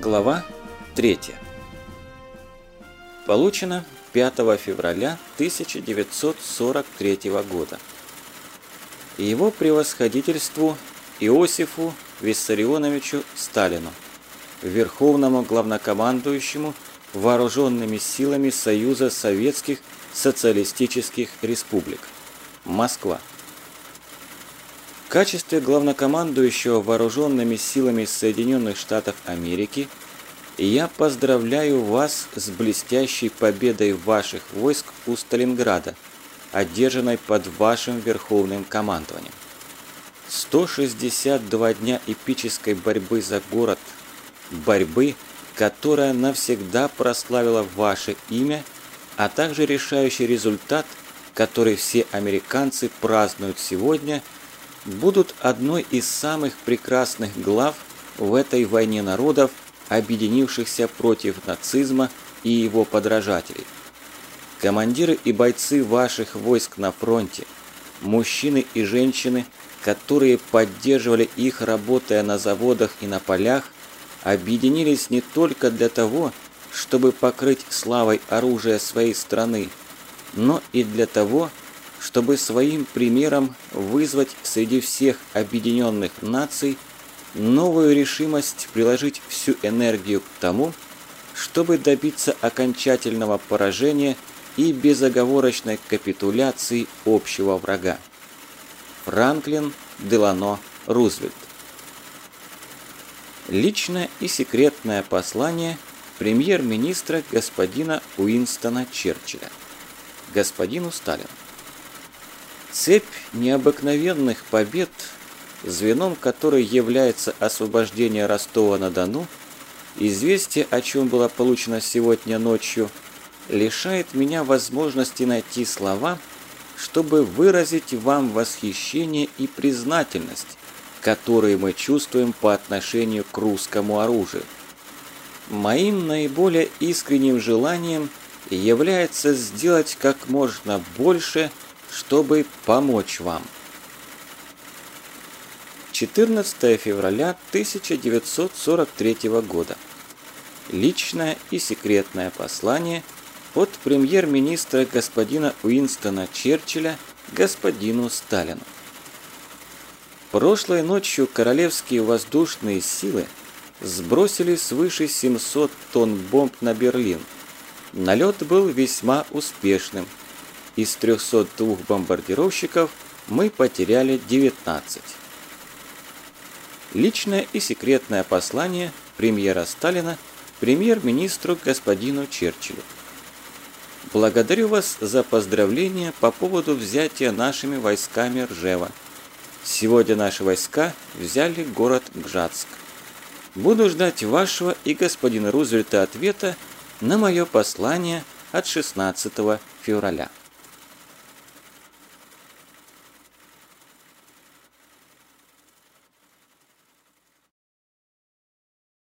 Глава 3. Получено 5 февраля 1943 года. Его превосходительству Иосифу Виссарионовичу Сталину, Верховному главнокомандующему Вооруженными силами Союза Советских Социалистических Республик. Москва. Качестве главнокомандующего Вооруженными силами Соединенных Штатов Америки я поздравляю вас с блестящей победой ваших войск у Сталинграда, одержанной под вашим верховным командованием. 162 дня эпической борьбы за город, борьбы, которая навсегда прославила ваше имя, а также решающий результат, который все американцы празднуют сегодня, будут одной из самых прекрасных глав в этой войне народов, объединившихся против нацизма и его подражателей. Командиры и бойцы ваших войск на фронте, мужчины и женщины, которые поддерживали их, работая на заводах и на полях, объединились не только для того, чтобы покрыть славой оружие своей страны, но и для того, чтобы своим примером вызвать среди всех объединенных наций новую решимость приложить всю энергию к тому, чтобы добиться окончательного поражения и безоговорочной капитуляции общего врага. Франклин Делано Рузвельт Личное и секретное послание премьер-министра господина Уинстона Черчилля. Господину Сталину. Цепь необыкновенных побед, звеном которой является освобождение Ростова-на-Дону, известие о чем было получено сегодня ночью, лишает меня возможности найти слова, чтобы выразить вам восхищение и признательность, которые мы чувствуем по отношению к русскому оружию. Моим наиболее искренним желанием является сделать как можно больше, чтобы помочь вам. 14 февраля 1943 года. Личное и секретное послание от премьер-министра господина Уинстона Черчилля господину Сталину. Прошлой ночью королевские воздушные силы сбросили свыше 700 тонн бомб на Берлин. Налет был весьма успешным. Из 302 бомбардировщиков мы потеряли 19. Личное и секретное послание премьера Сталина премьер-министру господину Черчиллю. Благодарю вас за поздравления по поводу взятия нашими войсками Ржева. Сегодня наши войска взяли город Гжатск. Буду ждать вашего и господина Рузвельта ответа на мое послание от 16 февраля.